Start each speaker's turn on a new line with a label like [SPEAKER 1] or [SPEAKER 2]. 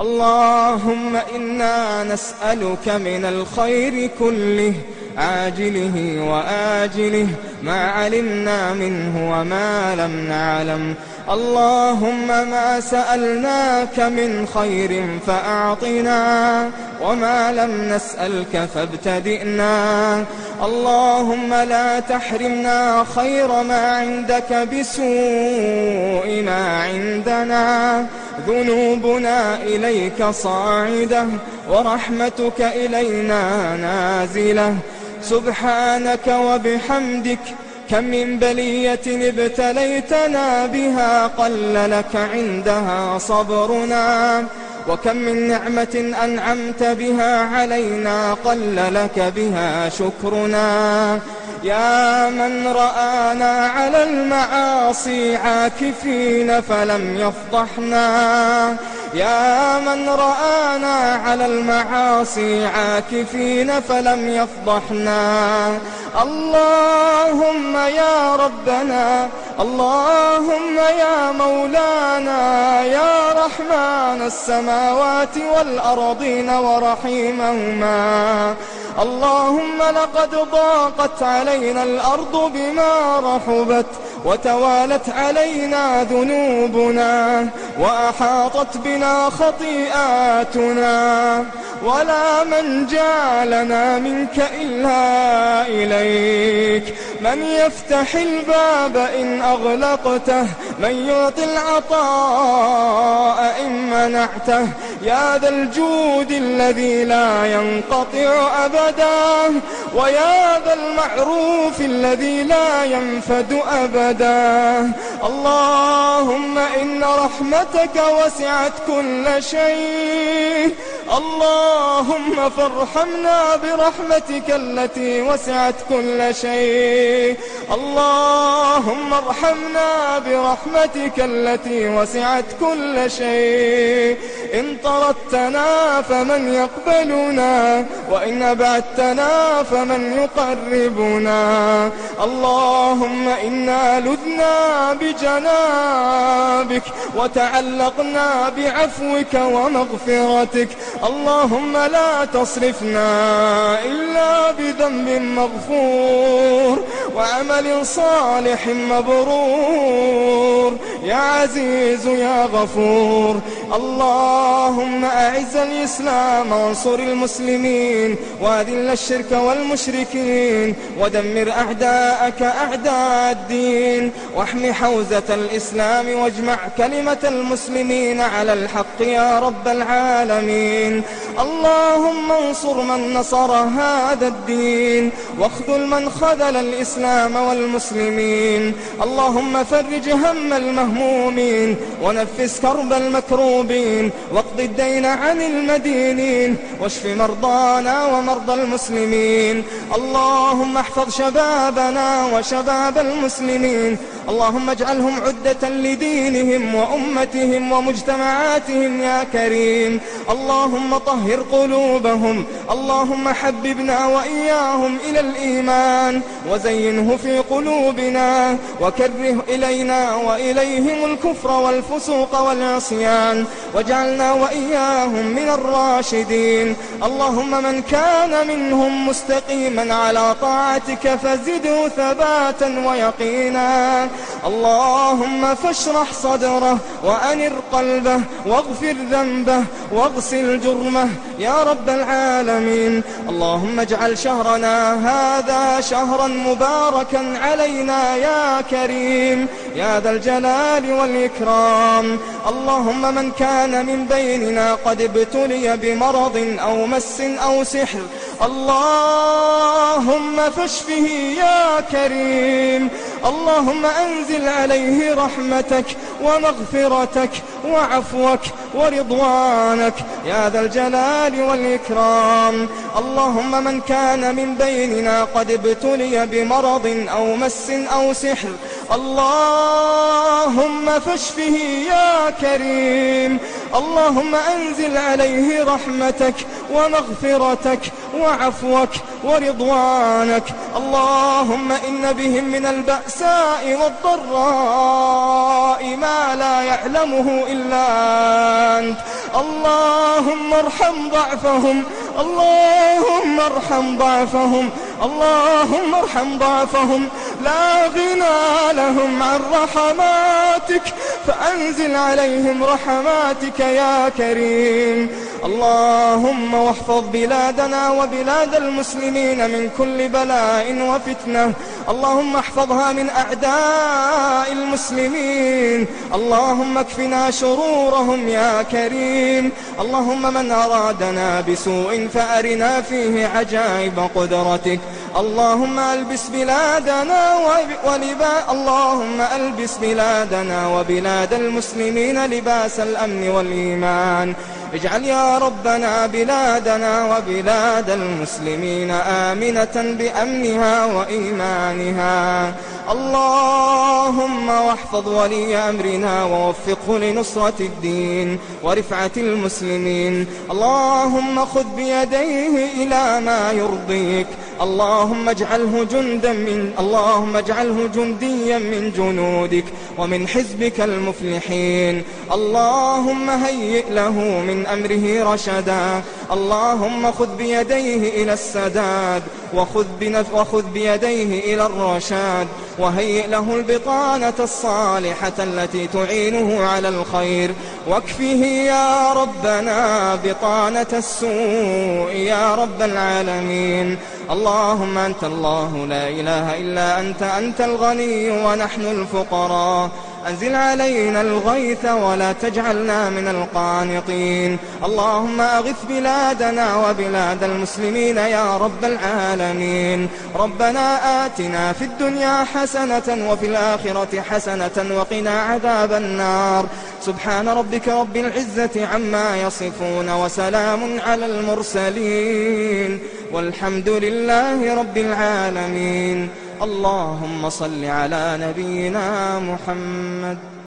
[SPEAKER 1] اللهم إنا نسألك من الخير كله عاجله وآجله ما علمنا منه وما لم نعلم. اللهم ما سألناك من خير فأعطنا وما لم نسألك فابتدئنا. اللهم لا تحرمنا خير ما عندك بسوء ما عندنا. ذنوبنا إليك صاعدة ورحمتك إلينا نازلة. سبحانك وبحمدك كم من بلية ابتليتنا بها قل لك عندها صبرنا. وكم من نعمة أنعمت بها علينا قل لك بها شكرنا. يا من رآنا على المعاصي عاكفين فلم يفضحنا. يا من رآنا على المعاصي عاكفين فلم يفضحنا. اللهم يا ربنا اللهم يا مولانا يا رحمن السماوات والأرضين ورحيمهما. اللهم لقد ضاقت علينا الأرض بما رحبت وتوالت علينا ذنوبنا وأحاطت بنا خطيئاتنا ولا من جعلنا منك إلا إليك من يفتح الباب إن أغلقته. من يعطي العطاء إن منعته. يا ذا الجود الذي لا ينقطع أبدا. ويا ذا المعروف الذي لا ينفد أبدا. اللهم إن رحمتك وسعت كل شيء. اللهم فارحمنا برحمتك التي وسعت كل شيء. اللهم ارحمنا برحمتك التي وسعت كل شيء. إن طردتنا فمن يقبلنا وإن أبعدتنا فمن يقربنا. اللهم إنا لذنا بجنابك وتعلقنا بعفوك ومغفرتك. اللهم لا تصرفنا إلا بذنب مغفور وعمل صالح مبرور. يا عزيز يا غفور اللهم أعز الإسلام وانصر المسلمين وأذل الشرك والمشركين ودمر أعداءك أعداء الدين واحم حوزة الإسلام واجمع كلمة المسلمين على الحق يا رب العالمين. اللهم انصر من نصر هذا الدين واخذل من خذل الإسلام والمسلمين. اللهم فرج هم المهمومين ونفس كرب المكروبين. واقض الدين عن المدينين واشف مرضانا ومرضى المسلمين. اللهم احفظ شبابنا وشباب المسلمين. اللهم اجعلهم عدة لدينهم وأمتهم ومجتمعاتهم يا كريم. اللهم طهر قلوبهم. اللهم حببنا وإياهم إلى الإيمان. وزينه في قلوبنا. وكره إلينا وإليهم الكفر والفسوق والعصيان. واجعلنا وإياهم من الراشدين. اللهم من كان منهم مستقيما على طاعتك فزده ثباتا ويقينا. اللهم فاشرح صدره وأنر قلبه واغفر ذنبه واغسل جرمه يا رب العالمين. اللهم اجعل شهرنا هذا شهرا مباركا علينا يا كريم. يا ذا الجلال والإكرام. اللهم من كان من بيننا قد ابتلي بمرض أو مس أو سحر. اللهم فاشفه يا كريم. اللهم أنزل عليه رحمتك ومغفرتك وعفوك ورضوانك يا ذا الجلال والإكرام. اللهم من كان من بيننا قد ابتلي بمرض أو مس أو سحر. اللهم فاشفه يا كريم. اللهم أنزل عليه رحمتك ومغفرتك وعفوك ورضوانك. اللهم إن بهم من البأساء والضراء ما لا يعلمه إلا أنت. اللهم ارحم ضعفهم. اللهم ارحم ضعفهم. اللهم ارحم ضعفهم. لا غنى لهم عن رحماتك فأنزل عليهم رحماتك يا كريم. اللهم واحفظ بلادنا وبلاد المسلمين من كل بلاء وفتنة. اللهم احفظها من أعداء المسلمين. اللهم اكفنا شرورهم يا كريم. اللهم من أرادنا بسوء فأرنا فيه عجائب قدرتك. اللهم ألبس بلادنا ولبا اللهم ألبس بلادنا وبلاد المسلمين لباس الأمن والإيمان. اجعل يا ربنا بلادنا وبلاد المسلمين آمنة بأمنها وإيمانها. اللهم واحفظ ولي أمرنا ووفقه لنصرة الدين ورفعة المسلمين. اللهم خذ بيديه إلى ما يرضيك. اللهم اجعله جندا من اللهم اجعله جنديا من جنودك ومن حزبك المفلحين. اللهم هيئ له من أمره رشدا. اللهم خذ بيديه إلى السداد. وخذ, وخذ بيديه إلى الرشاد. وهيئ له البطانة الصالحة التي تعينه على الخير. واكفه يا ربنا بطانة السوء يا رب العالمين. اللهم أنت الله لا إله إلا أنت أنت الغني ونحن الفقراء. أنزل علينا الغيث ولا تجعلنا من القانطين. اللهم أغث بلادنا وبلاد المسلمين يا رب العالمين. ربنا آتنا في الدنيا حسنة وفي الآخرة حسنة وقنا عذاب النار. سبحان ربك رب العزة عما يصفون وسلام على المرسلين. والحمد لله رب العالمين. اللهم صل على نبينا محمد.